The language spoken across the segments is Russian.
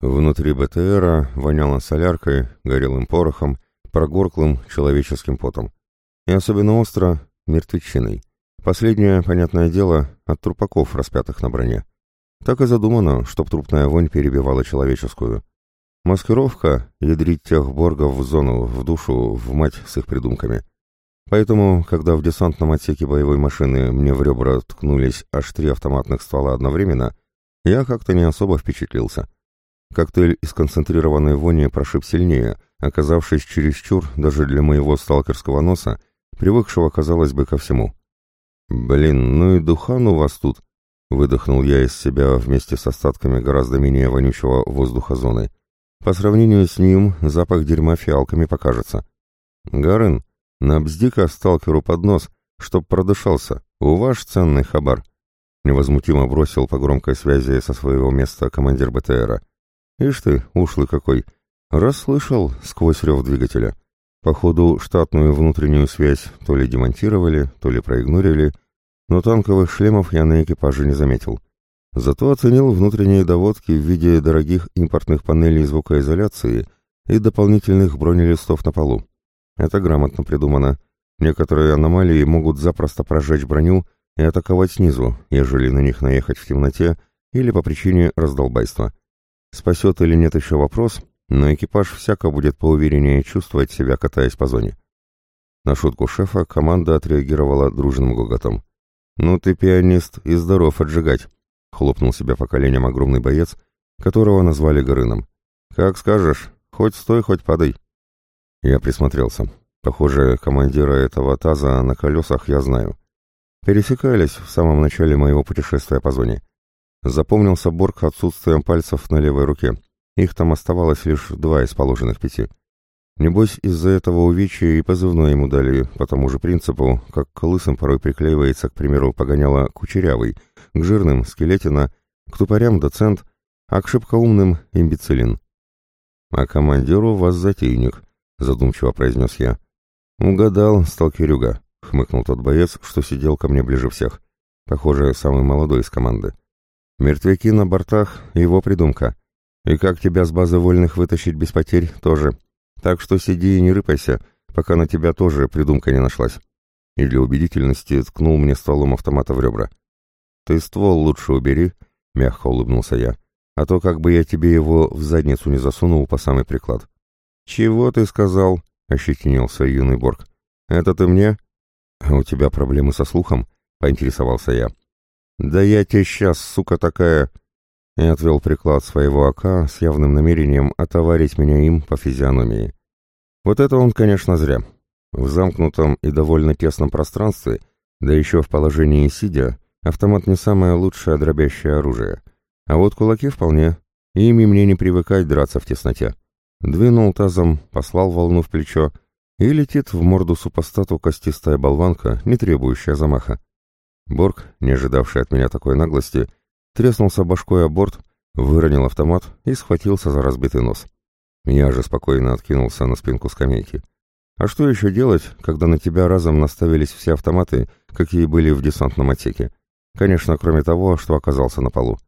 Внутри БТРа воняло соляркой, горелым порохом, прогорклым человеческим потом. И особенно остро — мертвечиной. Последнее, понятное дело, от трупаков, распятых на броне. Так и задумано, чтоб трупная вонь перебивала человеческую. Маскировка — ядрить тех боргов в зону, в душу, в мать с их придумками. Поэтому, когда в десантном отсеке боевой машины мне в ребра ткнулись аж три автоматных ствола одновременно, я как-то не особо впечатлился. Коктейль из концентрированной вони прошиб сильнее, оказавшись чересчур даже для моего сталкерского носа, привыкшего, казалось бы, ко всему. «Блин, ну и духан у вас тут!» — выдохнул я из себя вместе с остатками гораздо менее вонючего воздуха зоны. По сравнению с ним запах дерьма фиалками покажется. «Гарын, набзди-ка сталкеру под нос, чтоб продышался, у ваш ценный хабар!» Невозмутимо бросил по громкой связи со своего места командир БТРа. Ишь ты, ушлый какой. Расслышал сквозь рев двигателя. Походу, штатную внутреннюю связь то ли демонтировали, то ли проигнорили, но танковых шлемов я на экипаже не заметил. Зато оценил внутренние доводки в виде дорогих импортных панелей звукоизоляции и дополнительных бронелистов на полу. Это грамотно придумано. Некоторые аномалии могут запросто прожечь броню и атаковать снизу, ежели на них наехать в темноте или по причине раздолбайства. Спасет или нет еще вопрос, но экипаж всяко будет поувереннее чувствовать себя, катаясь по зоне. На шутку шефа команда отреагировала дружным гоготом. «Ну ты пианист и здоров отжигать», — хлопнул себя по коленям огромный боец, которого назвали Горыном. «Как скажешь, хоть стой, хоть падай». Я присмотрелся. Похоже, командира этого таза на колесах я знаю. Пересекались в самом начале моего путешествия по зоне. Запомнился Борг отсутствием пальцев на левой руке. Их там оставалось лишь два из положенных пяти. Небось, из-за этого увечья и позывной ему дали по тому же принципу, как к лысым порой приклеивается, к примеру, погоняла кучерявый, к жирным — скелетина, к тупорям — доцент, а к шибкоумным — имбецилин. «А командиру вас затейник», — задумчиво произнес я. «Угадал, сталкерюга», — хмыкнул тот боец, что сидел ко мне ближе всех. Похоже, самый молодой из команды. Мертвяки на бортах — его придумка. И как тебя с базы вольных вытащить без потерь — тоже. Так что сиди и не рыпайся, пока на тебя тоже придумка не нашлась. И для убедительности ткнул мне стволом автомата в ребра. «Ты ствол лучше убери», — мягко улыбнулся я, «а то как бы я тебе его в задницу не засунул по самый приклад». «Чего ты сказал?» — ощетинился юный Борг. «Это ты мне?» «А у тебя проблемы со слухом?» — поинтересовался я. «Да я тебе сейчас, сука такая...» И отвел приклад своего АК с явным намерением отоварить меня им по физиономии. Вот это он, конечно, зря. В замкнутом и довольно тесном пространстве, да еще в положении сидя, автомат не самое лучшее дробящее оружие. А вот кулаки вполне. Ими мне не привыкать драться в тесноте. Двинул тазом, послал волну в плечо, и летит в морду супостату костистая болванка, не требующая замаха. Борг, не ожидавший от меня такой наглости, треснулся башкой о борт, выронил автомат и схватился за разбитый нос. Я же спокойно откинулся на спинку скамейки. А что еще делать, когда на тебя разом наставились все автоматы, какие были в десантном отсеке? Конечно, кроме того, что оказался на полу.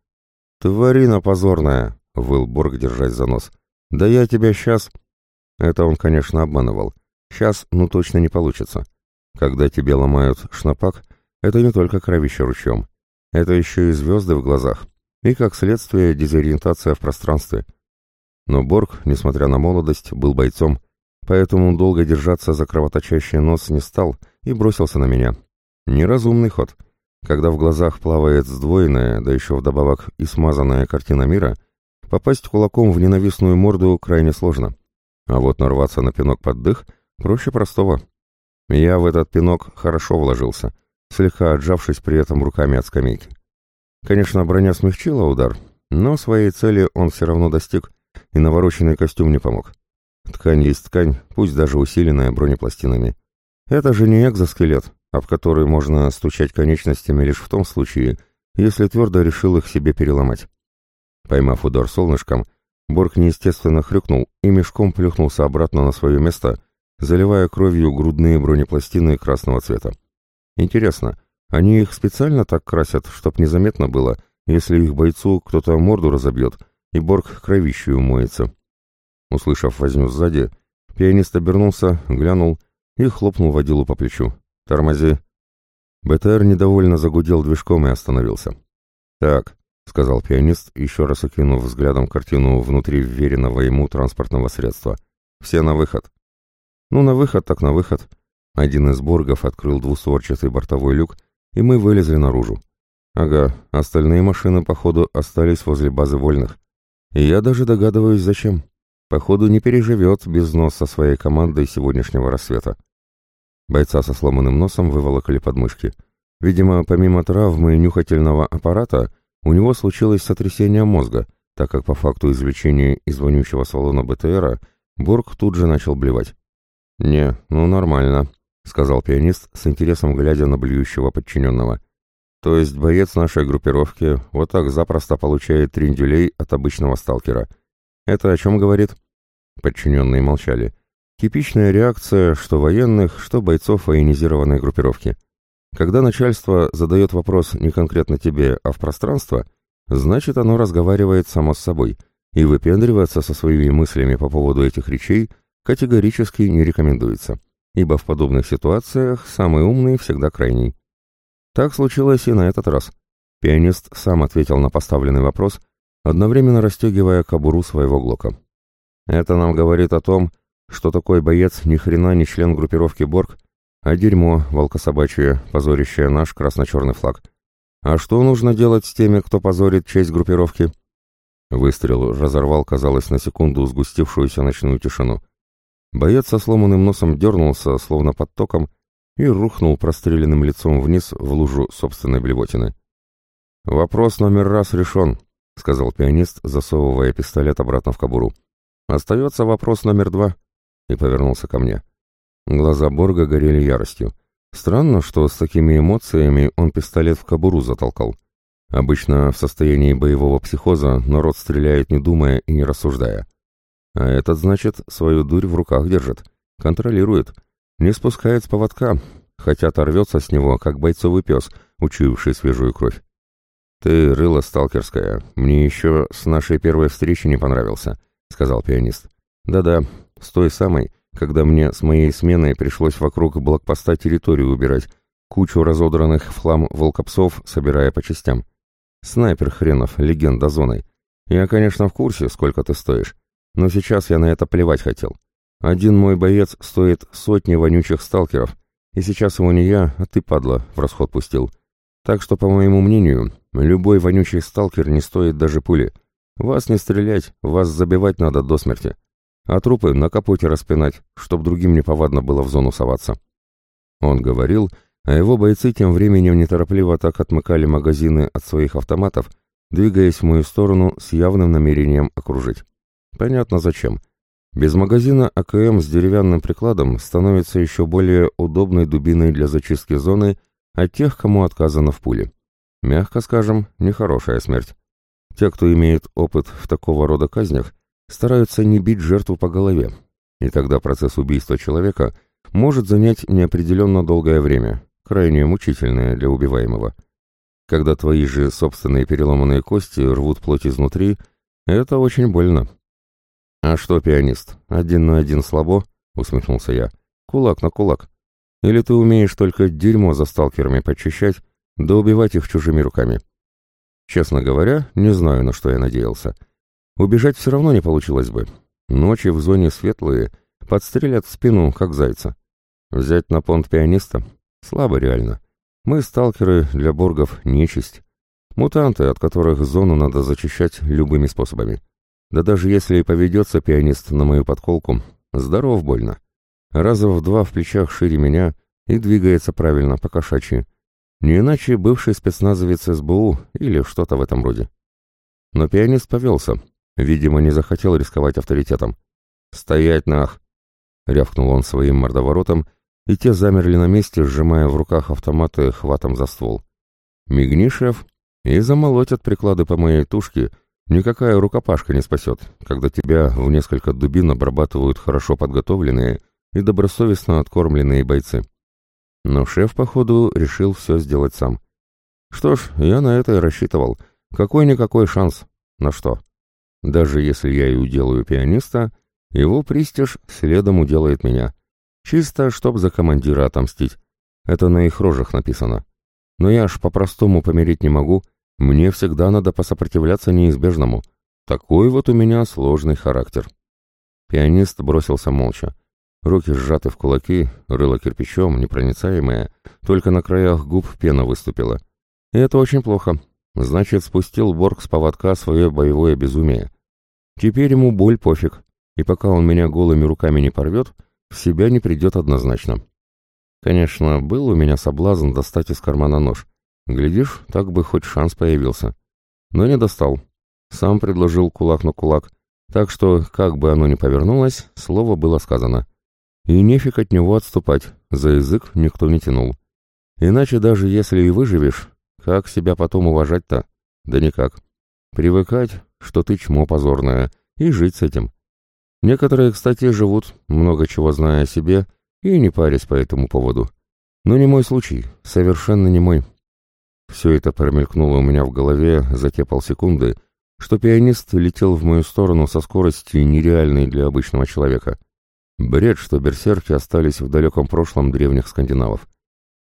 «Тварина позорная!» — выл Борг, держась за нос. «Да я тебя сейчас...» Это он, конечно, обманывал. Сейчас, ну точно не получится. Когда тебе ломают шнапак, это не только кровище ручьем. Это еще и звезды в глазах. И, как следствие, дезориентация в пространстве. Но Борг, несмотря на молодость, был бойцом, поэтому долго держаться за кровоточащий нос не стал и бросился на меня. Неразумный ход. Когда в глазах плавает сдвоенная, да еще вдобавок и смазанная картина мира, попасть кулаком в ненавистную морду крайне сложно. А вот нарваться на пинок под дых проще простого. Я в этот пинок хорошо вложился слегка отжавшись при этом руками от скамейки. Конечно, броня смягчила удар, но своей цели он все равно достиг, и навороченный костюм не помог. Ткань есть ткань, пусть даже усиленная бронепластинами. Это же не экзоскелет, об который можно стучать конечностями лишь в том случае, если твердо решил их себе переломать. Поймав удар солнышком, Борг неестественно хрюкнул и мешком плюхнулся обратно на свое место, заливая кровью грудные бронепластины красного цвета. Интересно, они их специально так красят, чтоб незаметно было, если их бойцу кто-то морду разобьет, и Борг кровищей умоется. Услышав возню сзади, пианист обернулся, глянул и хлопнул водилу по плечу. «Тормози!» БТР недовольно загудел движком и остановился. «Так», — сказал пианист, еще раз окинув взглядом картину внутри вверенного ему транспортного средства. «Все на выход». «Ну, на выход так на выход». Один из боргов открыл двустворчатый бортовой люк, и мы вылезли наружу. Ага, остальные машины, походу, остались возле базы вольных. И я даже догадываюсь, зачем. Походу, не переживет без носа своей командой сегодняшнего рассвета. Бойца со сломанным носом выволокали подмышки. Видимо, помимо травмы нюхательного аппарата, у него случилось сотрясение мозга, так как по факту извлечения из вонючего салона БТРа Борг тут же начал блевать. «Не, ну нормально», — сказал пианист с интересом глядя на блюющего подчиненного. «То есть боец нашей группировки вот так запросто получает тринделей от обычного сталкера. Это о чем говорит?» Подчиненные молчали. Типичная реакция что военных, что бойцов военизированной группировки. Когда начальство задает вопрос не конкретно тебе, а в пространство, значит оно разговаривает само с собой, и выпендриваться со своими мыслями по поводу этих речей категорически не рекомендуется, ибо в подобных ситуациях самый умный всегда крайний. Так случилось и на этот раз. Пианист сам ответил на поставленный вопрос, одновременно расстегивая кобуру своего глока. Это нам говорит о том, что такой боец ни хрена не член группировки Борг, а дерьмо, волкособачье, позорящее наш красно-черный флаг. А что нужно делать с теми, кто позорит честь группировки? Выстрел разорвал, казалось, на секунду сгустившуюся ночную тишину. Боец со сломанным носом дернулся, словно под током, и рухнул простреленным лицом вниз в лужу собственной блевотины. «Вопрос номер раз решен», — сказал пианист, засовывая пистолет обратно в кобуру. «Остается вопрос номер два и повернулся ко мне. Глаза Борга горели яростью. Странно, что с такими эмоциями он пистолет в кобуру затолкал. Обычно в состоянии боевого психоза народ стреляет не думая и не рассуждая. А этот, значит, свою дурь в руках держит, контролирует, не спускает с поводка, хотя торвется с него, как бойцовый пес, учуявший свежую кровь. «Ты, рыло сталкерская, мне еще с нашей первой встречи не понравился», — сказал пианист. «Да-да, с той самой, когда мне с моей сменой пришлось вокруг блокпоста территорию убирать, кучу разодранных в хлам волкопсов, собирая по частям. Снайпер хренов, легенда зоны. Я, конечно, в курсе, сколько ты стоишь, но сейчас я на это плевать хотел. Один мой боец стоит сотни вонючих сталкеров, и сейчас его не я, а ты, падла, в расход пустил. Так что, по моему мнению, любой вонючий сталкер не стоит даже пули. Вас не стрелять, вас забивать надо до смерти а трупы на капоте распинать, чтоб другим неповадно было в зону соваться. Он говорил, а его бойцы тем временем неторопливо так отмыкали магазины от своих автоматов, двигаясь в мою сторону с явным намерением окружить. Понятно зачем. Без магазина АКМ с деревянным прикладом становится еще более удобной дубиной для зачистки зоны от тех, кому отказано в пуле. Мягко скажем, нехорошая смерть. Те, кто имеет опыт в такого рода казнях, стараются не бить жертву по голове, и тогда процесс убийства человека может занять неопределенно долгое время, крайне мучительное для убиваемого. Когда твои же собственные переломанные кости рвут плоть изнутри, это очень больно. «А что, пианист, один на один слабо?» — усмехнулся я. «Кулак на кулак. Или ты умеешь только дерьмо за сталкерами почищать, да убивать их чужими руками?» Честно говоря, не знаю, на что я надеялся. Убежать все равно не получилось бы. Ночи в зоне светлые, подстрелят в спину, как зайца. Взять на понт пианиста? Слабо реально. Мы, сталкеры, для боргов нечисть. Мутанты, от которых зону надо зачищать любыми способами. Да даже если и поведется пианист на мою подколку, здоров больно. Раза в два в плечах шире меня и двигается правильно, по кошачьи. Не иначе бывший спецназовец СБУ или что-то в этом роде. Но пианист повелся, Видимо, не захотел рисковать авторитетом. «Стоять, нах!» — рявкнул он своим мордоворотом, и те замерли на месте, сжимая в руках автоматы хватом за ствол. «Мигни, шеф, и замолотят приклады по моей тушке. Никакая рукопашка не спасет, когда тебя в несколько дубин обрабатывают хорошо подготовленные и добросовестно откормленные бойцы». Но шеф, походу, решил все сделать сам. Что ж, я на это и рассчитывал. Какой-никакой шанс. На что? Даже если я и уделаю пианиста, его пристиж следом уделает меня. Чисто, чтоб за командира отомстить. Это на их рожах написано. Но я ж по-простому помирить не могу, мне всегда надо посопротивляться неизбежному. Такой вот у меня сложный характер. Пианист бросился молча. Руки сжаты в кулаки, рыло кирпичом, непроницаемое, только на краях губ пена выступила. И это очень плохо. Значит, спустил Борг с поводка свое боевое безумие. Теперь ему боль пофиг, и пока он меня голыми руками не порвет, в себя не придет однозначно. Конечно, был у меня соблазн достать из кармана нож. Глядишь, так бы хоть шанс появился. Но не достал. Сам предложил кулак на кулак, так что, как бы оно ни повернулось, слово было сказано. И нефиг от него отступать, за язык никто не тянул. Иначе даже если и выживешь, как себя потом уважать-то? Да никак. Привыкать, что ты чмо позорное, и жить с этим. Некоторые, кстати, живут, много чего зная о себе, и не парясь по этому поводу. Но не мой случай, совершенно не мой. Все это промелькнуло у меня в голове за те полсекунды, что пианист летел в мою сторону со скоростью нереальной для обычного человека. Бред, что берсерки остались в далеком прошлом древних скандинавов.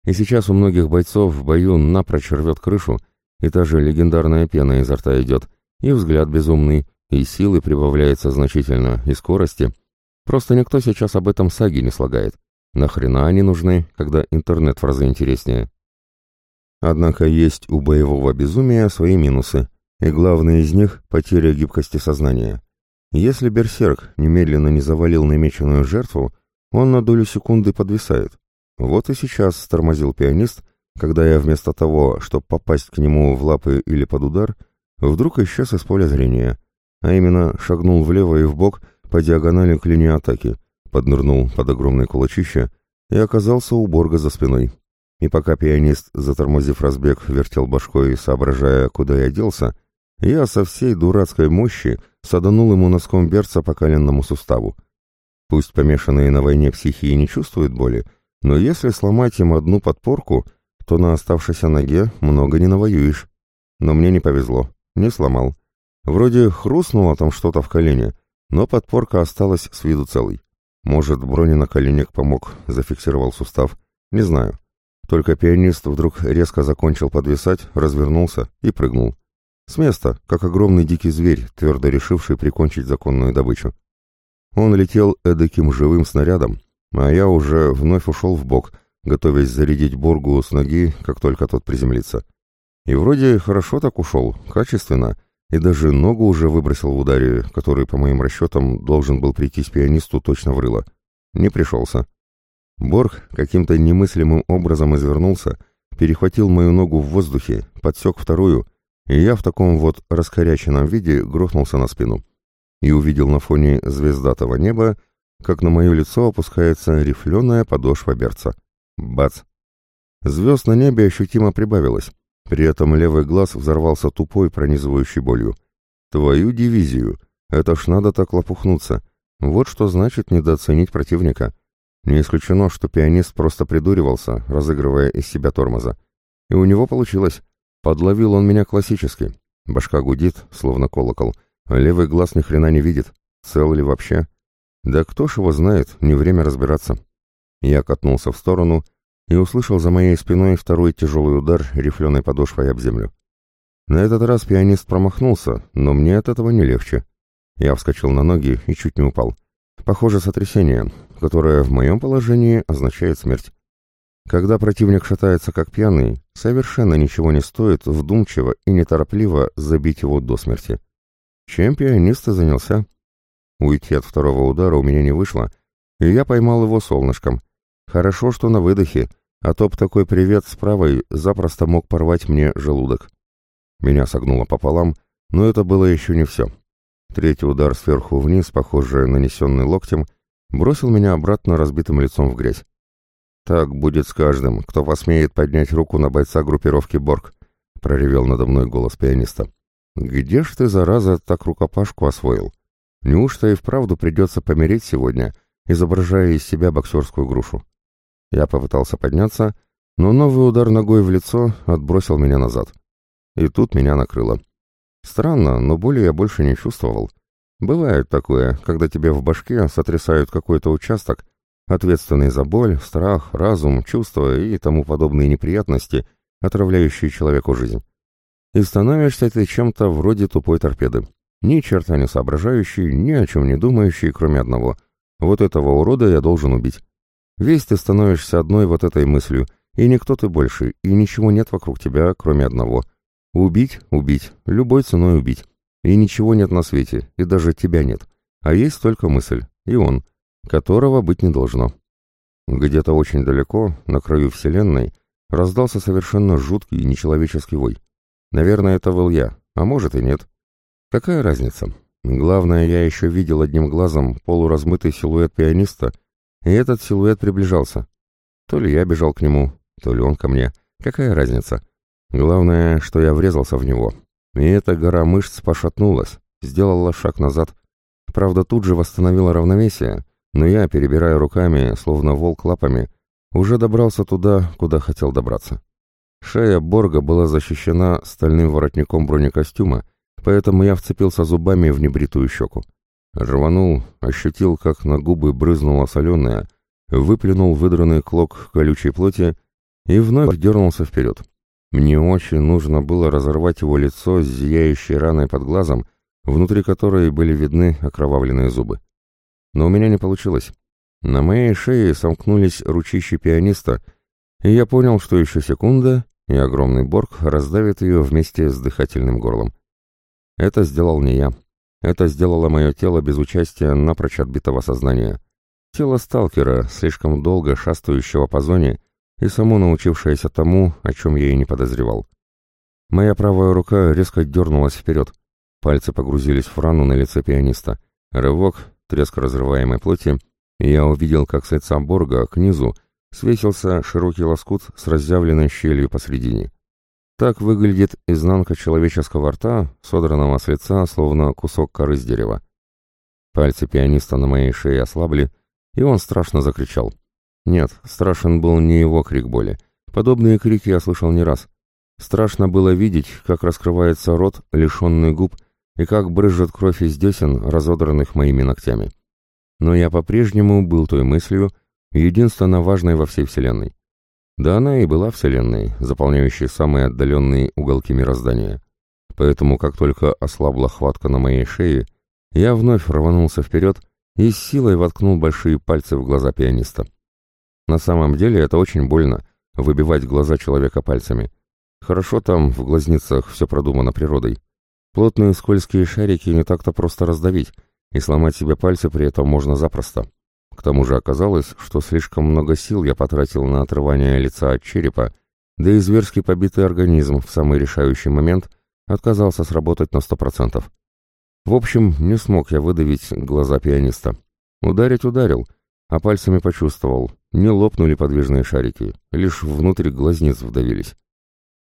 И сейчас у многих бойцов в бою напрочь рвет крышу, и та же легендарная пена изо рта идет, и взгляд безумный, и силы прибавляется значительно, и скорости. Просто никто сейчас об этом саги не слагает. Нахрена они нужны, когда интернет в разы интереснее? Однако есть у боевого безумия свои минусы, и главный из них — потеря гибкости сознания. Если берсерк немедленно не завалил намеченную жертву, он на долю секунды подвисает. Вот и сейчас тормозил пианист, когда я вместо того, чтобы попасть к нему в лапы или под удар, вдруг исчез из поля зрения, а именно шагнул влево и вбок по диагонали к линии атаки, поднырнул под огромное кулачище и оказался у Борга за спиной. И пока пианист, затормозив разбег, вертел башкой, соображая, куда я делся, я со всей дурацкой мощи саданул ему носком берца по коленному суставу. Пусть помешанные на войне психии не чувствуют боли, но если сломать им одну подпорку, то на оставшейся ноге много не навоюешь. Но мне не повезло, не сломал. Вроде хрустнуло там что-то в колене, но подпорка осталась с виду целой. Может, броненаколенник помог, зафиксировал сустав, не знаю. Только пианист вдруг резко закончил подвисать, развернулся и прыгнул. С места, как огромный дикий зверь, твердо решивший прикончить законную добычу. Он летел эдаким живым снарядом, а я уже вновь ушел в бок, готовясь зарядить Боргу с ноги, как только тот приземлится. И вроде хорошо так ушел, качественно, и даже ногу уже выбросил в ударе, который, по моим расчетам, должен был прийтись пианисту точно в рыло. Не пришелся. Борг каким-то немыслимым образом извернулся, перехватил мою ногу в воздухе, подсек вторую, и я в таком вот раскоряченном виде грохнулся на спину. И увидел на фоне звездатого неба, как на мое лицо опускается рифленая подошва берца. Бац! Звезд на небе ощутимо прибавилось. При этом левый глаз взорвался тупой, пронизывающей болью. Твою дивизию! Это ж надо так лопухнуться. Вот что значит недооценить противника. Не исключено, что пианист просто придуривался, разыгрывая из себя тормоза. И у него получилось. Подловил он меня классически. Башка гудит, словно колокол, левый глаз ни хрена не видит. Цел ли вообще? Да кто ж его знает, не время разбираться. Я катнулся в сторону и услышал за моей спиной второй тяжелый удар рифленой подошвой об землю. На этот раз пианист промахнулся, но мне от этого не легче. Я вскочил на ноги и чуть не упал. Похоже, сотрясение, которое в моем положении означает смерть. Когда противник шатается как пьяный, совершенно ничего не стоит вдумчиво и неторопливо забить его до смерти. Чем пианист и занялся? Уйти от второго удара у меня не вышло, и я поймал его солнышком. Хорошо, что на выдохе, а то б такой привет с правой запросто мог порвать мне желудок. Меня согнуло пополам, но это было еще не все. Третий удар сверху вниз, похоже, нанесенный локтем, бросил меня обратно разбитым лицом в грязь. «Так будет с каждым, кто посмеет поднять руку на бойца группировки Борг», — проревел надо мной голос пианиста. «Где ж ты, зараза, так рукопашку освоил?» Неужто и вправду придется помереть сегодня, изображая из себя боксерскую грушу? Я попытался подняться, но новый удар ногой в лицо отбросил меня назад. И тут меня накрыло. Странно, но боли я больше не чувствовал. Бывает такое, когда тебе в башке сотрясают какой-то участок, ответственный за боль, страх, разум, чувства и тому подобные неприятности, отравляющие человеку жизнь. И становишься ты чем-то вроде тупой торпеды, ни черта не соображающий, ни о чем не думающий, кроме одного. Вот этого урода я должен убить. Весь ты становишься одной вот этой мыслью, и никто ты больше, и ничего нет вокруг тебя, кроме одного. Убить, убить, любой ценой убить. И ничего нет на свете, и даже тебя нет. А есть только мысль, и он, которого быть не должно. Где-то очень далеко, на краю Вселенной, раздался совершенно жуткий и нечеловеческий вой. Наверное, это был я, а может и нет. Какая разница? Главное, я еще видел одним глазом полуразмытый силуэт пианиста, и этот силуэт приближался. То ли я бежал к нему, то ли он ко мне. Какая разница? Главное, что я врезался в него. И эта гора мышц пошатнулась, сделала шаг назад. Правда, тут же восстановила равновесие, но я, перебирая руками, словно волк лапами, уже добрался туда, куда хотел добраться. Шея Борга была защищена стальным воротником бронекостюма, поэтому я вцепился зубами в небритую щеку. Рванул, ощутил, как на губы брызнула соленая, выплюнул выдранный клок колючей плоти и вновь дернулся вперед. Мне очень нужно было разорвать его лицо с зияющей раной под глазом, внутри которой были видны окровавленные зубы. Но у меня не получилось. На моей шее сомкнулись ручищи пианиста, и я понял, что еще секунда, и огромный борг раздавит ее вместе с дыхательным горлом. Это сделал не я. Это сделало мое тело без участия напрочь отбитого сознания. Тело сталкера, слишком долго шастающего по зоне и само научившееся тому, о чем я и не подозревал. Моя правая рука резко дернулась вперед. Пальцы погрузились в рану на лице пианиста. Рывок, треск разрываемой плоти, и я увидел, как с лица Борга к низу свесился широкий лоскут с разъявленной щелью посредине. Так выглядит изнанка человеческого рта, содранного с лица, словно кусок коры с дерева. Пальцы пианиста на моей шее ослабли, и он страшно закричал. Нет, страшен был не его крик боли. Подобные крики я слышал не раз. Страшно было видеть, как раскрывается рот, лишенный губ, и как брызжет кровь из десен, разодранных моими ногтями. Но я по-прежнему был той мыслью, единственно важной во всей Вселенной. Да она и была Вселенной, заполняющей самые отдаленные уголки мироздания. Поэтому, как только ослабла хватка на моей шее, я вновь рванулся вперед и с силой воткнул большие пальцы в глаза пианиста. На самом деле это очень больно, выбивать глаза человека пальцами. Хорошо там, в глазницах, все продумано природой. Плотные скользкие шарики не так-то просто раздавить, и сломать себе пальцы при этом можно запросто. К тому же оказалось, что слишком много сил я потратил на отрывание лица от черепа, да и зверски побитый организм в самый решающий момент отказался сработать на сто процентов. В общем, не смог я выдавить глаза пианиста. Ударить ударил, а пальцами почувствовал, не лопнули подвижные шарики, лишь внутрь глазниц вдавились.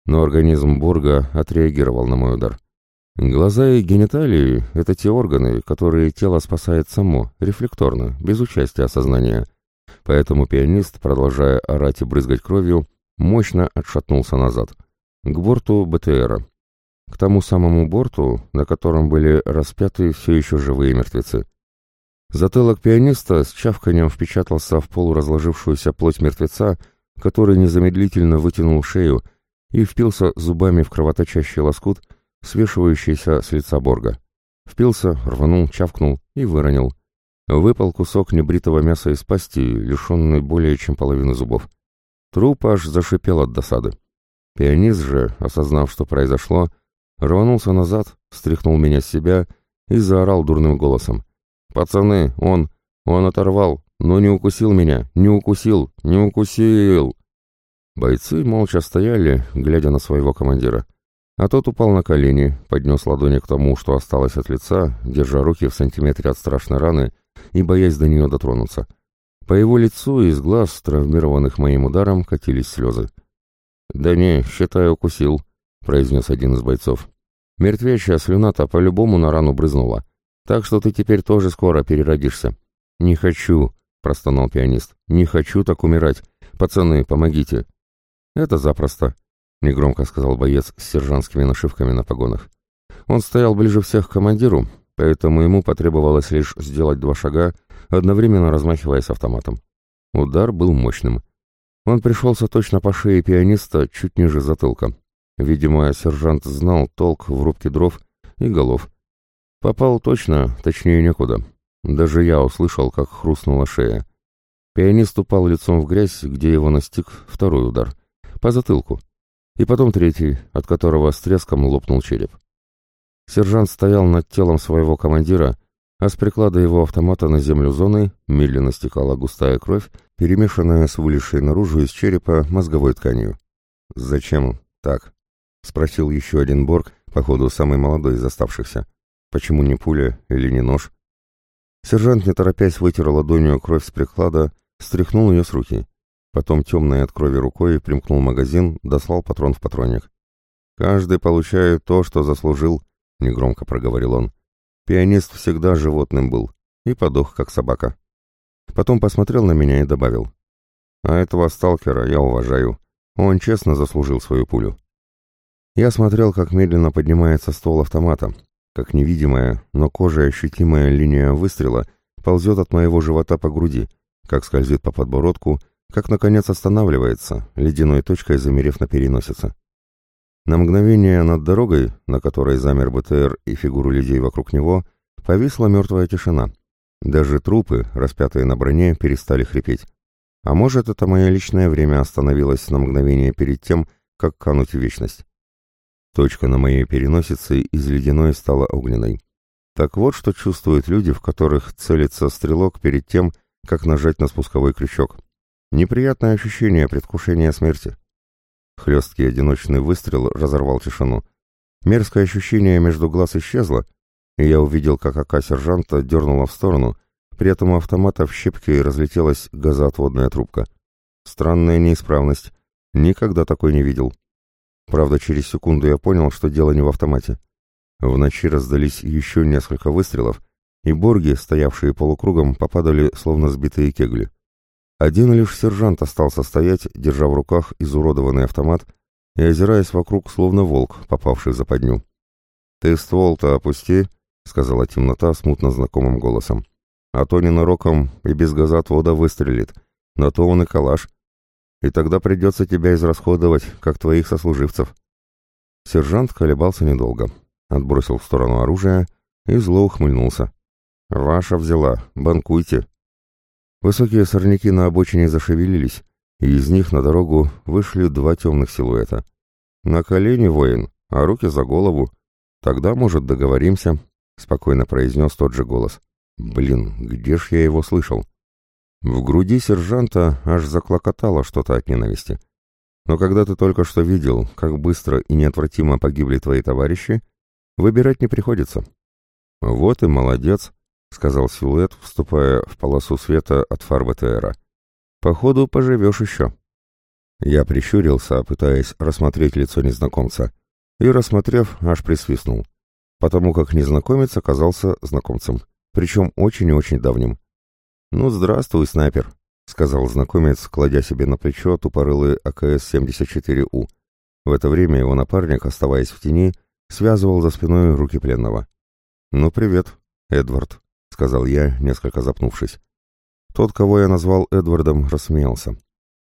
Но организм Борга отреагировал на мой удар. Глаза и гениталии — это те органы, которые тело спасает само, рефлекторно, без участия сознания. Поэтому пианист, продолжая орать и брызгать кровью, мощно отшатнулся назад, к борту БТРа. К тому самому борту, на котором были распяты все еще живые мертвецы. Затылок пианиста с чавканием впечатался в полуразложившуюся плоть мертвеца, который незамедлительно вытянул шею и впился зубами в кровоточащий лоскут, свешивающийся с лица Борга. Впился, рванул, чавкнул и выронил. Выпал кусок небритого мяса из пасти, лишенный более чем половины зубов. Труп аж зашипел от досады. Пианист же, осознав, что произошло, рванулся назад, стряхнул меня с себя и заорал дурным голосом. «Пацаны, он, он оторвал, но не укусил меня, не укусил, не укусил!» Бойцы молча стояли, глядя на своего командира. А тот упал на колени, поднес ладони к тому, что осталось от лица, держа руки в сантиметре от страшной раны и боясь до нее дотронуться. По его лицу и из глаз, травмированных моим ударом, катились слезы. «Да не, считай, укусил», — произнес один из бойцов. «Мертвечья слюна-то по-любому на рану брызнула, так что ты теперь тоже скоро переродишься». «Не хочу», — простонал пианист, — «не хочу так умирать. Пацаны, помогите». «Это запросто», — негромко сказал боец с сержантскими нашивками на погонах. Он стоял ближе всех к командиру, поэтому ему потребовалось лишь сделать два шага, одновременно размахиваясь автоматом. Удар был мощным. Он пришелся точно по шее пианиста, чуть ниже затылка. Видимо, сержант знал толк в рубке дров и голов. Попал точно, точнее некуда. Даже я услышал, как хрустнула шея. Пианист упал лицом в грязь, где его настиг второй удар. По затылку. И потом третий, от которого с треском лопнул череп. Сержант стоял над телом своего командира, а с приклада его автомата на землю зоны медленно стекала густая кровь, перемешанная с вылезшей наружу из черепа мозговой тканью. «Зачем так?» — спросил еще один Борг, походу самый молодой из оставшихся. «Почему не пуля или не нож?» Сержант, не торопясь, вытер ладонью кровь с приклада, стряхнул ее с руки. Потом темной от крови рукой примкнул магазин, дослал патрон в патронник. «Каждый получает то, что заслужил», — негромко проговорил он. «Пианист всегда животным был и подох, как собака». Потом посмотрел на меня и добавил. «А этого сталкера я уважаю. Он честно заслужил свою пулю». Я смотрел, как медленно поднимается ствол автомата, как невидимая, но кожей ощутимая линия выстрела ползет от моего живота по груди, как скользит по подбородку, как, наконец, останавливается, ледяной точкой замерев на переносице. На мгновение над дорогой, на которой замер БТР и фигуру людей вокруг него, повисла мертвая тишина. Даже трупы, распятые на броне, перестали хрипеть. А может, это мое личное время остановилось на мгновение перед тем, как кануть в вечность. Точка на моей переносице из ледяной стала огненной. Так вот, что чувствуют люди, в которых целится стрелок перед тем, как нажать на спусковой крючок. Неприятное ощущение предвкушения смерти. Хлесткий одиночный выстрел разорвал тишину. Мерзкое ощущение между глаз исчезло, и я увидел, как ока сержанта дернула в сторону, при этом у автомата в щепке разлетелась газоотводная трубка. Странная неисправность. Никогда такой не видел. Правда, через секунду я понял, что дело не в автомате. В ночи раздались еще несколько выстрелов, и борги, стоявшие полукругом, попадали, словно сбитые кегли. Один лишь сержант остался стоять, держа в руках изуродованный автомат и озираясь вокруг, словно волк, попавший в западню. «Ты ствол-то опусти», — сказала темнота смутно знакомым голосом. «А то ненароком и без газоотвода выстрелит. На то он и калаш. И тогда придется тебя израсходовать, как твоих сослуживцев». Сержант колебался недолго, отбросил в сторону оружие и зло ухмыльнулся. «Ваша взяла, банкуйте». Высокие сорняки на обочине зашевелились, и из них на дорогу вышли два темных силуэта. «На колени, воин, а руки за голову. Тогда, может, договоримся», — спокойно произнес тот же голос. «Блин, где ж я его слышал?» В груди сержанта аж заклокотало что-то от ненависти. Но когда ты только что видел, как быстро и неотвратимо погибли твои товарищи, выбирать не приходится. Вот и молодец, — сказал силуэт, вступая в полосу света от фар БТРа. «Походу, поживешь еще». Я прищурился, пытаясь рассмотреть лицо незнакомца, и, рассмотрев, аж присвистнул, потому как незнакомец оказался знакомцем, причем очень и очень давним. «Ну, здравствуй, снайпер», — сказал знакомец, кладя себе на плечо тупорылый АКС-74У. В это время его напарник, оставаясь в тени, связывал за спиной руки пленного. «Ну, привет, Эдвард», — сказал я, несколько запнувшись. Тот, кого я назвал Эдвардом, рассмеялся.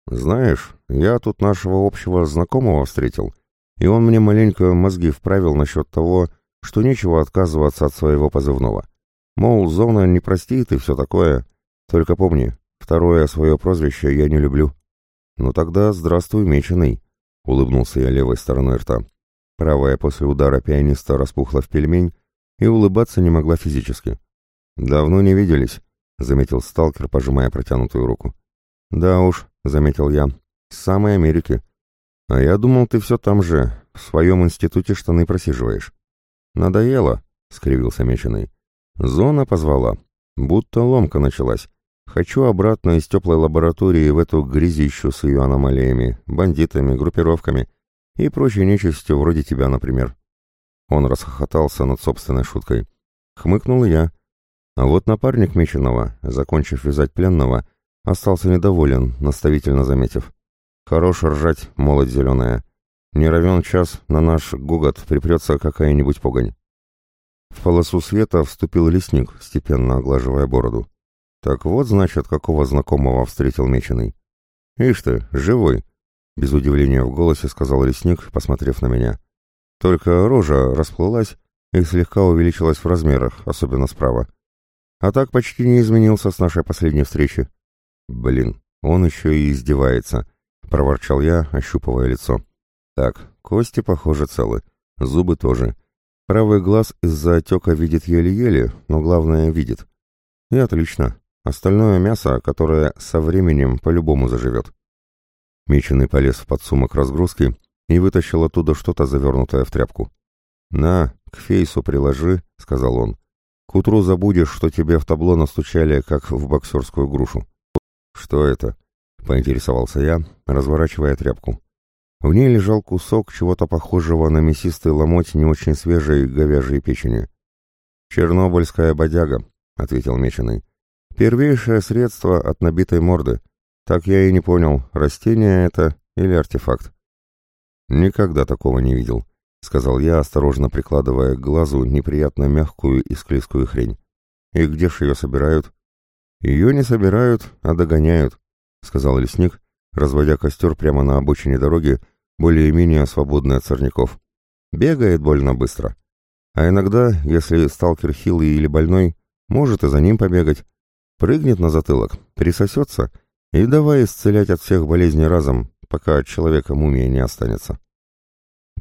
«Знаешь, я тут нашего общего знакомого встретил, и он мне маленько мозги вправил насчет того, что нечего отказываться от своего позывного. Мол, зона не простит и все такое. Только помни, второе свое прозвище я не люблю». «Ну тогда здравствуй, меченый», — улыбнулся я левой стороной рта. Правая после удара пианиста распухла в пельмень и улыбаться не могла физически. «Давно не виделись», — заметил сталкер, пожимая протянутую руку. «Да уж», — заметил я, — «с самой Америки. А я думал, ты все там же, в своем институте штаны просиживаешь». «Надоело», — скривился Меченый. «Зона позвала. Будто ломка началась. Хочу обратно из теплой лаборатории в эту грязищу с ее аномалиями, бандитами, группировками и прочей нечистью вроде тебя, например». Он расхохотался над собственной шуткой. Хмыкнул я, — а вот напарник Меченого, закончив вязать пленного, остался недоволен, наставительно заметив. «Хорош ржать, молодь зеленая. Не равен час на наш гугот припрется какая-нибудь погонь. В полосу света вступил лесник, степенно оглаживая бороду. Так вот, значит, какого знакомого встретил Меченый. «Ишь ты, живой!» — без удивления в голосе сказал лесник, посмотрев на меня. Только рожа расплылась и слегка увеличилась в размерах, особенно справа. А так почти не изменился с нашей последней встречи. «Блин, он еще и издевается», — проворчал я, ощупывая лицо. «Так, кости, похоже, целы, зубы тоже. Правый глаз из-за отека видит еле-еле, но главное — видит. И отлично. Остальное мясо, которое со временем по-любому заживет». Меченый полез в подсумок разгрузки и вытащил оттуда что-то завернутое в тряпку. «На, к фейсу приложи», — сказал он. «К утру забудешь, что тебе в табло настучали, как в боксерскую грушу». «Что это?» — поинтересовался я, разворачивая тряпку. В ней лежал кусок чего-то похожего на мясистый ломоть не очень свежей говяжьей печени. «Чернобыльская бодяга», — ответил Меченый. «Первейшее средство от набитой морды. Так я и не понял, растение это или артефакт». «Никогда такого не видел», — сказал я, осторожно прикладывая к глазу неприятно мягкую и склизкую хрень. «И где ж ее собирают?» «Ее не собирают, а догоняют», — сказал лесник, разводя костер прямо на обочине дороги, более-менее свободный от сорняков. «Бегает больно быстро. А иногда, если сталкер хилый или больной, может и за ним побегать. Прыгнет на затылок, присосется и давай исцелять от всех болезней разом, пока от человека мумия не останется».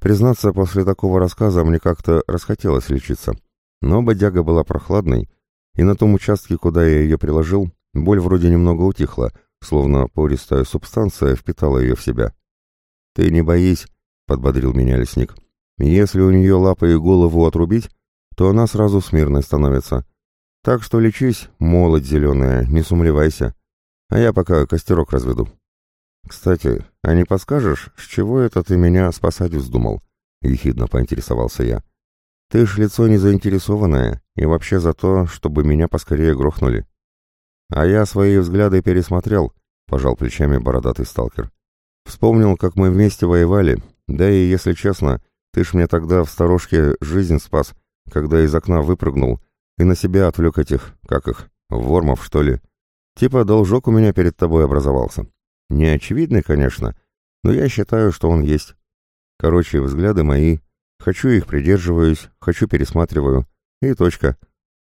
Признаться, после такого рассказа мне как-то расхотелось лечиться. Но бодяга была прохладной, и на том участке, куда я ее приложил, боль вроде немного утихла, словно пористая субстанция впитала ее в себя. «Ты не боись», — подбодрил меня лесник. «Если у нее лапы и голову отрубить, то она сразу смирной становится. Так что лечись, молодь зеленая, не сумлевайся. А я пока костерок разведу». «Кстати, а не подскажешь, с чего это ты меня спасать вздумал?» — ехидно поинтересовался я. Ты ж лицо не заинтересованное, и вообще за то, чтобы меня поскорее грохнули. А я свои взгляды пересмотрел, пожал плечами бородатый сталкер. Вспомнил, как мы вместе воевали, да и, если честно, ты ж мне тогда в сторожке жизнь спас, когда из окна выпрыгнул и на себя отвлек этих, как их, вормов, что ли. Типа должок у меня перед тобой образовался. Не очевидный, конечно, но я считаю, что он есть. Короче, взгляды мои Хочу их придерживаюсь, хочу пересматриваю. И точка.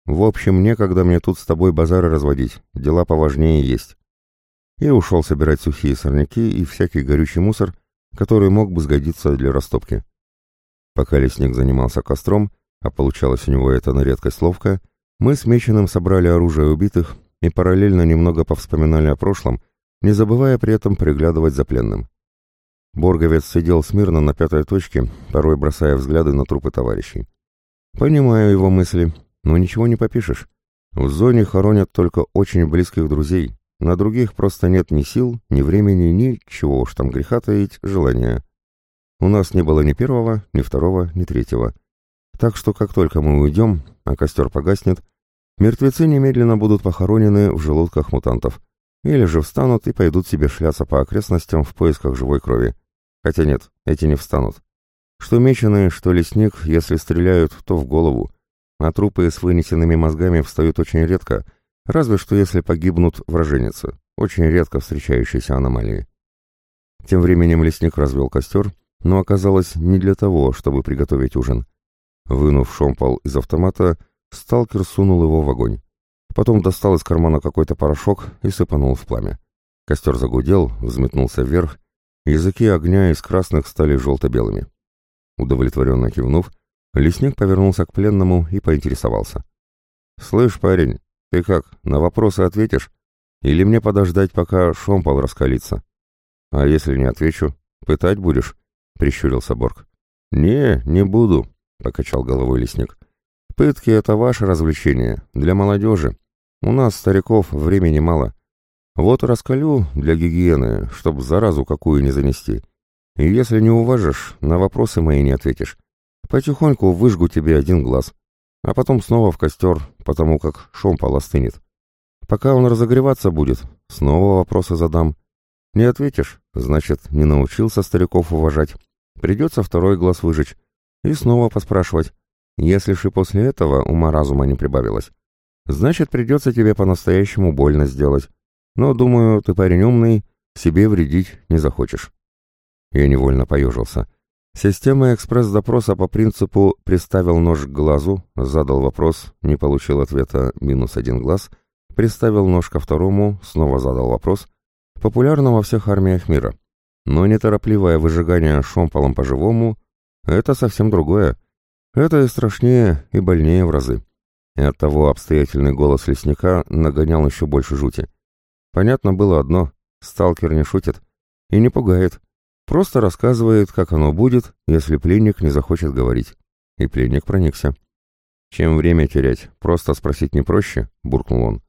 В общем, некогда мне тут с тобой базары разводить, дела поважнее есть. И ушел собирать сухие сорняки и всякий горючий мусор, который мог бы сгодиться для растопки. Пока лесник занимался костром, а получалось у него это на редкость ловко, мы с Меченым собрали оружие убитых и параллельно немного повспоминали о прошлом, не забывая при этом приглядывать за пленным. Борговец сидел смирно на пятой точке, порой бросая взгляды на трупы товарищей. Понимаю его мысли, но ничего не попишешь. В зоне хоронят только очень близких друзей, на других просто нет ни сил, ни времени, ни, чего уж там греха таить, желания. У нас не было ни первого, ни второго, ни третьего. Так что как только мы уйдем, а костер погаснет, мертвецы немедленно будут похоронены в желудках мутантов. Или же встанут и пойдут себе шляться по окрестностям в поисках живой крови. Хотя нет, эти не встанут. Что меченые, что лесник, если стреляют, то в голову. А трупы с вынесенными мозгами встают очень редко, разве что если погибнут враженицы, очень редко встречающиеся аномалии. Тем временем лесник развел костер, но оказалось не для того, чтобы приготовить ужин. Вынув шомпол из автомата, сталкер сунул его в огонь. Потом достал из кармана какой-то порошок и сыпанул в пламя. Костер загудел, взметнулся вверх Языки огня из красных стали желто-белыми. Удовлетворенно кивнув, лесник повернулся к пленному и поинтересовался. «Слышь, парень, ты как, на вопросы ответишь? Или мне подождать, пока шомпол раскалится?» «А если не отвечу, пытать будешь?» — прищурился Борг. «Не, не буду», — покачал головой лесник. «Пытки — это ваше развлечение, для молодежи. У нас, стариков, времени мало. Вот раскалю для гигиены, чтоб заразу какую не занести. И если не уважишь, на вопросы мои не ответишь. Потихоньку выжгу тебе один глаз, а потом снова в костер, потому как шомпол остынет. Пока он разогреваться будет, снова вопросы задам. Не ответишь, значит, не научился стариков уважать. придется второй глаз выжечь. И снова поспрашивать. Если ж и после этого ума разума не прибавилось, значит, придется тебе по-настоящему больно сделать. Но, думаю, ты парень умный, себе вредить не захочешь. Я невольно поежился. Система экспресс-допроса по принципу «приставил нож к глазу», задал вопрос, не получил ответа минус один глаз, приставил нож ко второму, снова задал вопрос, популярно во всех армиях мира. Но неторопливое выжигание шомполом по-живому — это совсем другое. Это и страшнее, и больнее в разы. И оттого обстоятельный голос лесника нагонял еще больше жути. Понятно было одно — сталкер не шутит и не пугает, Просто рассказывает, как оно будет, если пленник не захочет говорить. И пленник проникся. «Чем время терять? Просто спросить не проще?» — буркнул он.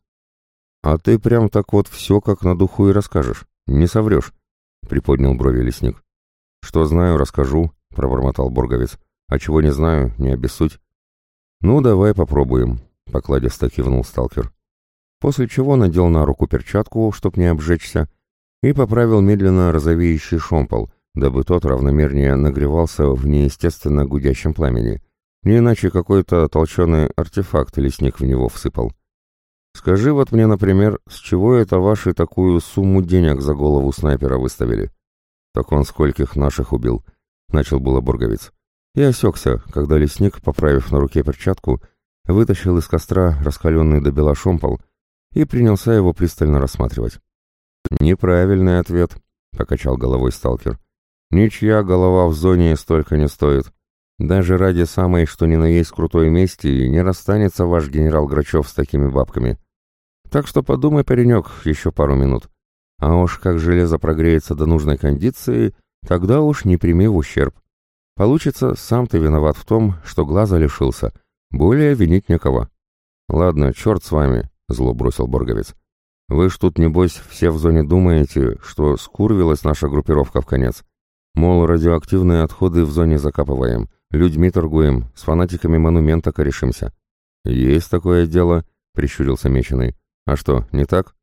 «А ты прям так вот все как на духу и расскажешь. Не соврешь», — приподнял брови лесник. «Что знаю, расскажу», — пробормотал Борговец. «А чего не знаю, не обессудь». «Ну, давай попробуем», — покладисто кивнул сталкер. После чего надел на руку перчатку, чтоб не обжечься, и поправил медленно розовеющий шомпол, дабы тот равномернее нагревался в неестественно гудящем пламени. Не иначе какой-то толченый артефакт лесник в него всыпал. «Скажи вот мне, например, с чего это ваши такую сумму денег за голову снайпера выставили?» «Так он скольких наших убил?» — начал было Бурговец. И осекся, когда лесник, поправив на руке перчатку, вытащил из костра раскаленный до бела шомпол и принялся его пристально рассматривать. «Неправильный ответ», — покачал головой сталкер. «Ничья голова в зоне столько не стоит. Даже ради самой, что ни на есть крутой мести, не расстанется ваш генерал Грачев с такими бабками. Так что подумай, паренек, еще пару минут. А уж как железо прогреется до нужной кондиции, тогда уж не прими в ущерб. Получится, сам ты виноват в том, что глаза лишился. Более винить некого». «Ладно, черт с вами», — зло бросил Борговец. Вы ж тут, небось, все в зоне думаете, что скурвилась наша группировка в конец. Мол, радиоактивные отходы в зоне закапываем, людьми торгуем, с фанатиками монумента корешимся. Есть такое дело, прищурился Меченый. А что, не так?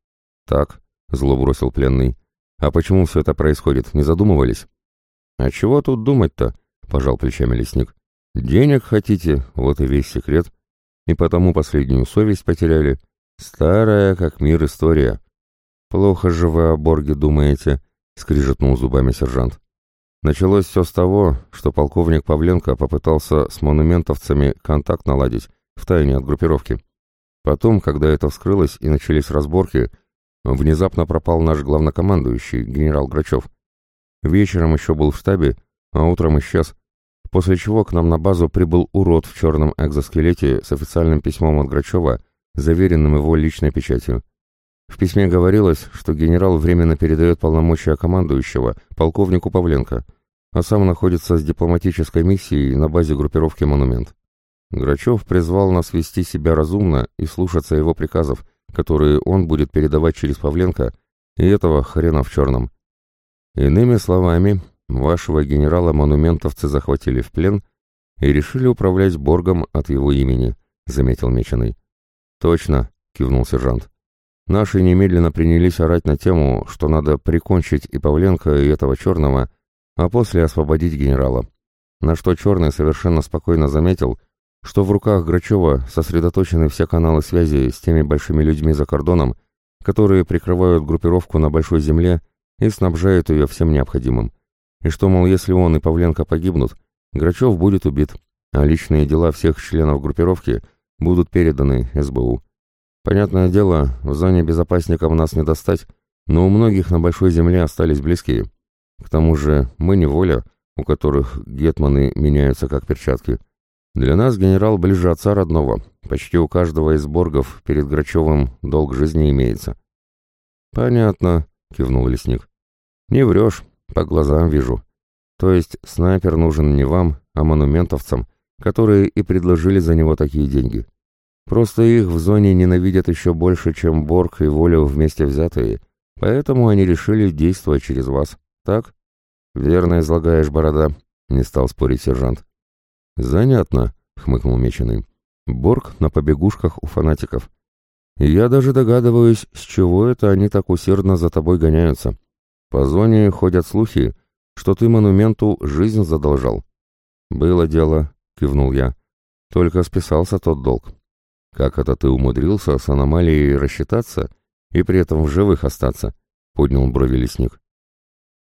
Так, зло бросил пленный. А почему все это происходит, не задумывались? А чего тут думать-то? Пожал плечами лесник. Денег хотите, вот и весь секрет. И потому последнюю совесть потеряли. Старая, как мир, история. Плохо же вы о Борге думаете, скрижетнул зубами сержант. Началось все с того, что полковник Павленко попытался с монументовцами контакт наладить, втайне от группировки. Потом, когда это вскрылось и начались разборки, внезапно пропал наш главнокомандующий, генерал Грачев. Вечером еще был в штабе, а утром исчез, после чего к нам на базу прибыл урод в черном экзоскелете с официальным письмом от Грачева, заверенным его личной печатью. В письме говорилось, что генерал временно передает полномочия командующего полковнику Павленко, а сам находится с дипломатической миссией на базе группировки «Монумент». Грачев призвал нас вести себя разумно и слушаться его приказов, которые он будет передавать через Павленко, и этого хрена в черном. Иными словами, вашего генерала монументовцы захватили в плен и решили управлять Боргом от его имени, заметил Меченый. «Точно», — кивнул сержант. «Наши немедленно принялись орать на тему, что надо прикончить и Павленко, и этого черного, а после освободить генерала. На что черный совершенно спокойно заметил, что в руках Грачева сосредоточены все каналы связи с теми большими людьми за кордоном, которые прикрывают группировку на Большой Земле и снабжают ее всем необходимым. И что, мол, если он и Павленко погибнут, Грачев будет убит, а личные дела всех членов группировки будут переданы СБУ. Понятное дело, в зоне безопасников нас не достать, но у многих на Большой Земле остались близкие. К тому же мы не воля, у которых гетманы меняются как перчатки. Для нас генерал ближе отца родного. Почти у каждого из боргов перед Грачевым долг жизни имеется. «Понятно», — кивнул лесник. «Не врешь, по глазам вижу. То есть снайпер нужен не вам, а монументовцам, которые и предложили за него такие деньги. Просто их в зоне ненавидят еще больше, чем Борг и Волю вместе взятые, поэтому они решили действовать через вас. Так? Верно излагаешь, Борода, не стал спорить сержант. Занятно, хмыкнул Меченый. Борг на побегушках у фанатиков. Я даже догадываюсь, с чего это они так усердно за тобой гоняются. По зоне ходят слухи, что ты монументу жизнь задолжал». «Было дело», — кивнул я. «Только списался тот долг». «Как это ты умудрился с аномалией рассчитаться и при этом в живых остаться?» — поднял брови лесник.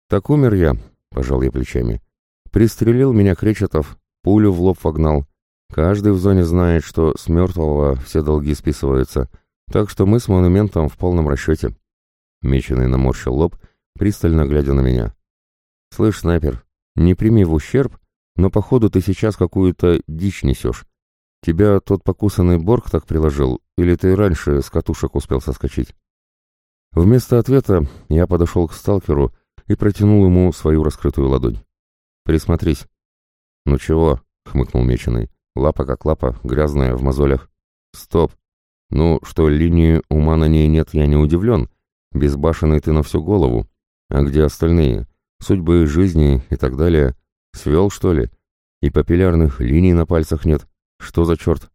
«Так умер я», — пожал я плечами. «Пристрелил меня Кречетов, пулю в лоб вогнал. Каждый в зоне знает, что с мертвого все долги списываются, так что мы с монументом в полном расчете». Меченый наморщил лоб, пристально глядя на меня. «Слышь, снайпер, не прими в ущерб, но походу ты сейчас какую-то дичь несешь. Тебя тот покусанный Борг так приложил, или ты раньше с катушек успел соскочить?» Вместо ответа я подошел к сталкеру и протянул ему свою раскрытую ладонь. «Присмотрись». «Ну чего?» — хмыкнул Меченый. «Лапа как лапа, грязная, в мозолях». «Стоп! Ну, что линии ума на ней нет, я не удивлен. Безбашенный ты на всю голову. А где остальные? Судьбы жизни и так далее. Свел, что ли? И папиллярных линий на пальцах нет. Что за черт?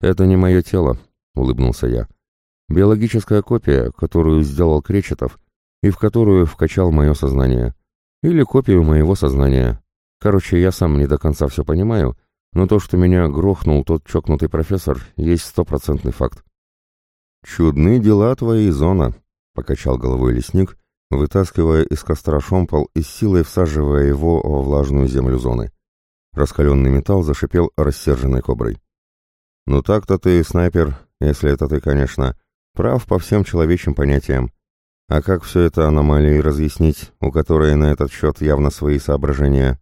Это не мое тело, улыбнулся я. Биологическая копия, которую сделал Кречетов, и в которую вкачал мое сознание. Или копию моего сознания. Короче, я сам не до конца все понимаю, но то, что меня грохнул тот чокнутый профессор, есть стопроцентный факт. «Чудны дела твои, зона», — покачал головой лесник, вытаскивая из костра шомпол и силой всаживая его во влажную землю зоны. Раскаленный металл зашипел рассерженной коброй. «Ну так-то ты, снайпер, если это ты, конечно, прав по всем человечьим понятиям. А как все это аномалии разъяснить, у которой на этот счет явно свои соображения?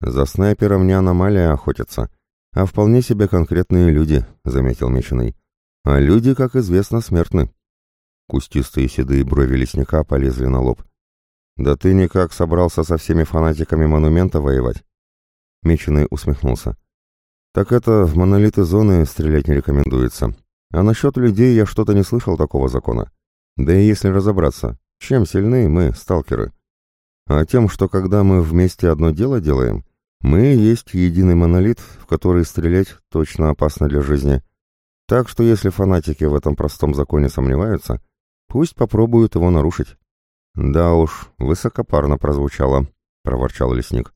За снайпером не аномалия охотятся, а вполне себе конкретные люди, заметил Меченый. А люди, как известно, смертны. Кустистые седые брови лесника полезли на лоб. «Да ты никак собрался со всеми фанатиками монумента воевать?» Меченый усмехнулся. «Так это в монолиты зоны стрелять не рекомендуется. А насчет людей я что-то не слышал такого закона. Да и если разобраться, чем сильны мы, сталкеры? А тем, что когда мы вместе одно дело делаем, мы есть единый монолит, в который стрелять точно опасно для жизни. Так что если фанатики в этом простом законе сомневаются, Пусть попробуют его нарушить. Да уж, высокопарно прозвучало, проворчал лесник.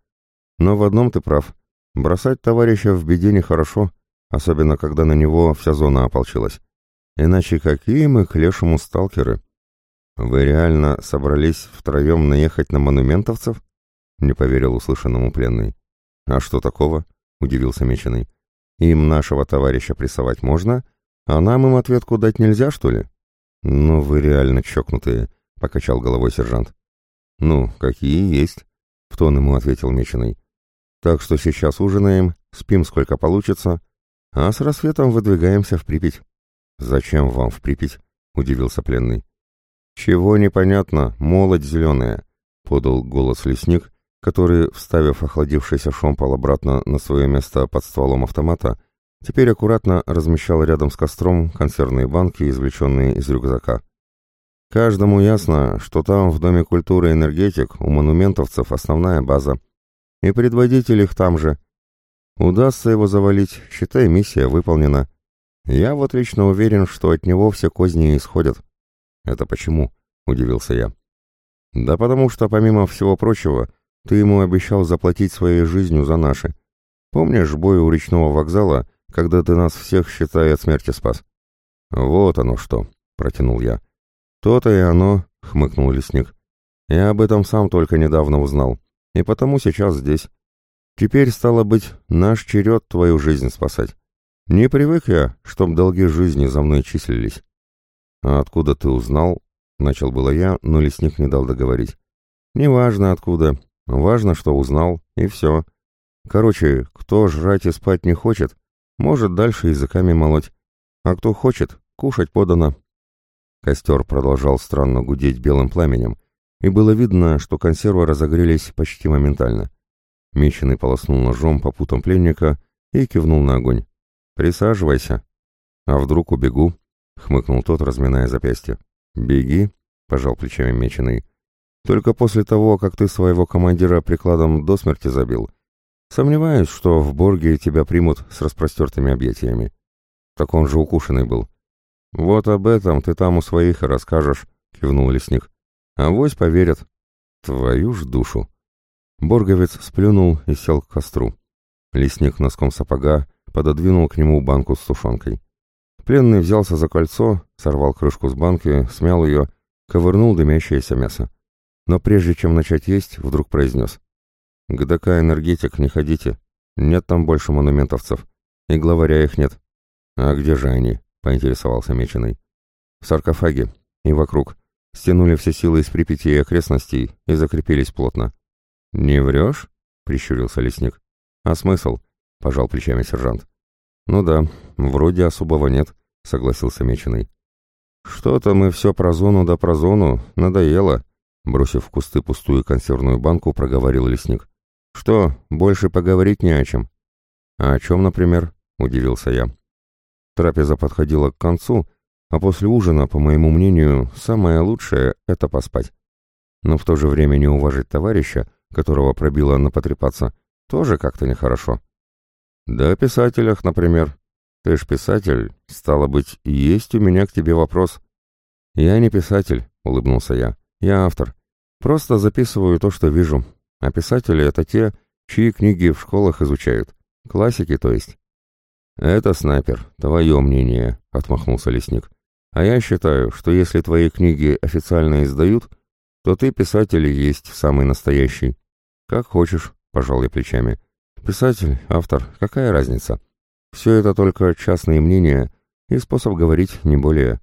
Но в одном ты прав. Бросать товарища в беде нехорошо, особенно когда на него вся зона ополчилась. Иначе какие мы к лешему сталкеры? Вы реально собрались втроем наехать на монументовцев? Не поверил услышанному пленный. А что такого? Удивился Меченый. Им нашего товарища прессовать можно, а нам им ответку дать нельзя, что ли? «Ну, вы реально чокнутые», — покачал головой сержант. «Ну, какие есть», — в тон ему ответил Меченый. «Так что сейчас ужинаем, спим сколько получится, а с рассветом выдвигаемся в Припять». «Зачем вам в Припять?» — удивился пленный. «Чего непонятно, молодь зеленая», — подал голос лесник, который, вставив охладившийся шомпол обратно на свое место под стволом автомата, Теперь аккуратно размещал рядом с костром консервные банки, извлеченные из рюкзака. Каждому ясно, что там в Доме культуры энергетик у монументовцев основная база. И предводитель их там же. Удастся его завалить, считай, миссия выполнена. Я вот лично уверен, что от него все козни исходят. Это почему? Удивился я. Да потому что, помимо всего прочего, ты ему обещал заплатить своей жизнью за наши. Помнишь бой у речного вокзала, когда ты нас всех, считай, от смерти спас. Вот оно что, протянул я. То-то и оно, хмыкнул лесник. Я об этом сам только недавно узнал, и потому сейчас здесь. Теперь, стало быть, наш черед твою жизнь спасать. Не привык я, чтоб долги жизни за мной числились. А откуда ты узнал? Начал было я, но лесник не дал договорить. Неважно откуда, важно, что узнал, и все. Короче, кто жрать и спать не хочет, может дальше языками молоть. А кто хочет, кушать подано. Костер продолжал странно гудеть белым пламенем, и было видно, что консервы разогрелись почти моментально. Меченый полоснул ножом по путам пленника и кивнул на огонь. «Присаживайся». «А вдруг убегу?» — хмыкнул тот, разминая запястье. «Беги», — пожал плечами Меченый. «Только после того, как ты своего командира прикладом до смерти забил, Сомневаюсь, что в Борге тебя примут с распростертыми объятиями. Так он же укушенный был. Вот об этом ты там у своих и расскажешь, кивнул лесник. А вось поверят. Твою ж душу. Борговец сплюнул и сел к костру. Лесник носком сапога пододвинул к нему банку с тушенкой. Пленный взялся за кольцо, сорвал крышку с банки, смял ее, ковырнул дымящееся мясо. Но прежде чем начать есть, вдруг произнес. «ГДК «Энергетик» не ходите. Нет там больше монументовцев. И главаря их нет». «А где же они?» — поинтересовался Меченый. «В саркофаге. И вокруг. Стянули все силы из Припяти и окрестностей и закрепились плотно». «Не врешь?» — прищурился лесник. «А смысл?» — пожал плечами сержант. «Ну да, вроде особого нет», — согласился Меченый. «Что-то мы все про зону да про зону, надоело», — бросив в кусты пустую консервную банку, проговорил лесник. «Что, больше поговорить не о чем?» «А о чем, например?» — удивился я. Трапеза подходила к концу, а после ужина, по моему мнению, самое лучшее — это поспать. Но в то же время не уважить товарища, которого пробило на потрепаться, тоже как-то нехорошо. «Да о писателях, например. Ты ж писатель, стало быть, есть у меня к тебе вопрос». «Я не писатель», — улыбнулся я. «Я автор. Просто записываю то, что вижу. А писатели — это те, чьи книги в школах изучают. Классики, то есть». «Это, снайпер, твое мнение», — отмахнулся лесник. «А я считаю, что если твои книги официально издают, то ты писатель есть самый настоящий. Как хочешь», — пожал я плечами. Писатель, автор, какая разница? Все это только частные мнения и способ говорить, не более.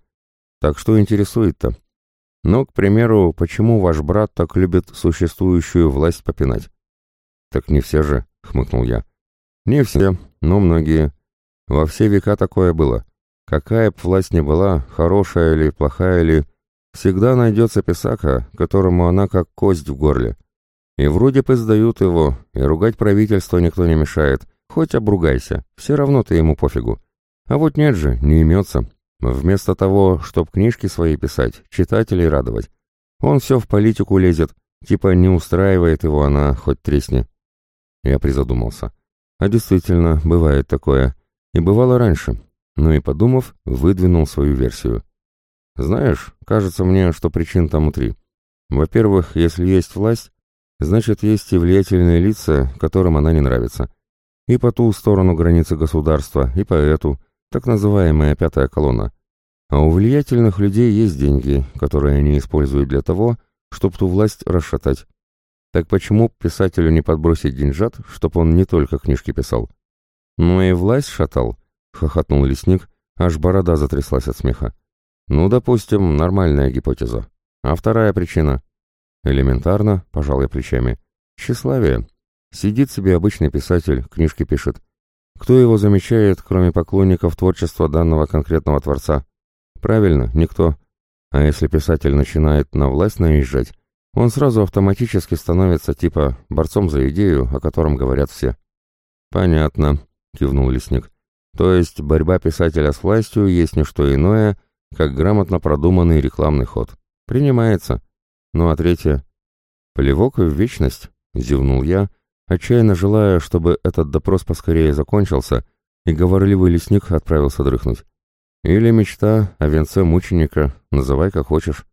Так что интересует-то? Ну, к примеру, почему ваш брат так любит существующую власть попинать? Так не все же, хмыкнул я. Не все, но многие. Во все века такое было. Какая б власть ни была, хорошая или плохая ли, всегда найдется писака, которому она как кость в горле. И вроде бы сдают его, и ругать правительство никто не мешает. Хоть обругайся, все равно ты ему пофигу. А вот нет же, не имется. Вместо того, чтоб книжки свои писать, читателей радовать. Он все в политику лезет, типа не устраивает его она, хоть тресни. Я призадумался. А действительно, бывает такое. И бывало раньше. Ну и подумав, выдвинул свою версию. Знаешь, кажется мне, что причин тому три. Во-первых, если есть власть, Значит, есть и влиятельные лица, которым она не нравится. И по ту сторону границы государства, и по эту, так называемая пятая колонна. А у влиятельных людей есть деньги, которые они используют для того, чтобы ту власть расшатать. Так почему писателю не подбросить деньжат, чтоб он не только книжки писал? Ну и власть шатал, хохотнул лесник, аж борода затряслась от смеха. Ну, допустим, нормальная гипотеза. А вторая причина? Элементарно, пожал я плечами. Тщеславие. Сидит себе обычный писатель, книжки пишет. Кто его замечает, кроме поклонников творчества данного конкретного творца? Правильно, никто. А если писатель начинает на власть наезжать, он сразу автоматически становится типа борцом за идею, о котором говорят все. «Понятно», — кивнул лесник. «То есть борьба писателя с властью есть не что иное, как грамотно продуманный рекламный ход. Принимается. Ну а третье? Плевок в вечность, зевнул я, отчаянно желая, чтобы этот допрос поскорее закончился, и говорливый лесник отправился дрыхнуть. Или мечта о венце мученика, называй как хочешь.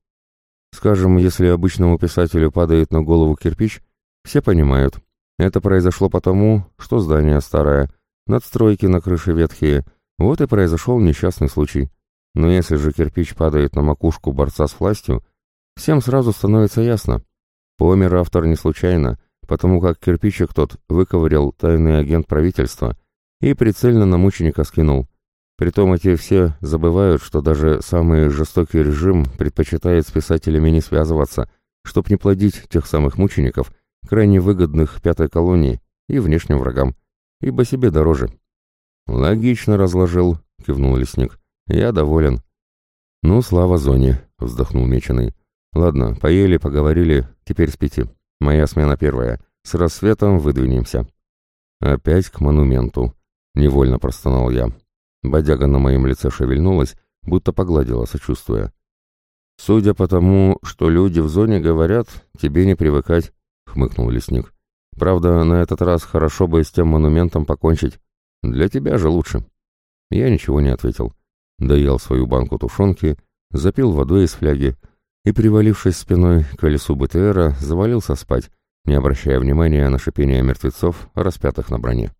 Скажем, если обычному писателю падает на голову кирпич, все понимают. Это произошло потому, что здание старое, надстройки на крыше ветхие, вот и произошел несчастный случай. Но если же кирпич падает на макушку борца с властью, всем сразу становится ясно. Помер автор не случайно, потому как кирпичик тот выковырял тайный агент правительства и прицельно на мученика скинул. Притом эти все забывают, что даже самый жестокий режим предпочитает с писателями не связываться, чтоб не плодить тех самых мучеников, крайне выгодных пятой колонии и внешним врагам, ибо себе дороже. «Логично разложил», — кивнул лесник. «Я доволен». «Ну, слава зоне», — вздохнул Меченый. Ладно, поели, поговорили, теперь спите. Моя смена первая. С рассветом выдвинемся. Опять к монументу. Невольно простонал я. Бодяга на моем лице шевельнулась, будто погладила, сочувствуя. «Судя по тому, что люди в зоне говорят, тебе не привыкать», — хмыкнул лесник. «Правда, на этот раз хорошо бы с тем монументом покончить. Для тебя же лучше». Я ничего не ответил. Доел свою банку тушенки, запил водой из фляги, и, привалившись спиной к колесу БТРа, завалился спать, не обращая внимания на шипение мертвецов, распятых на броне.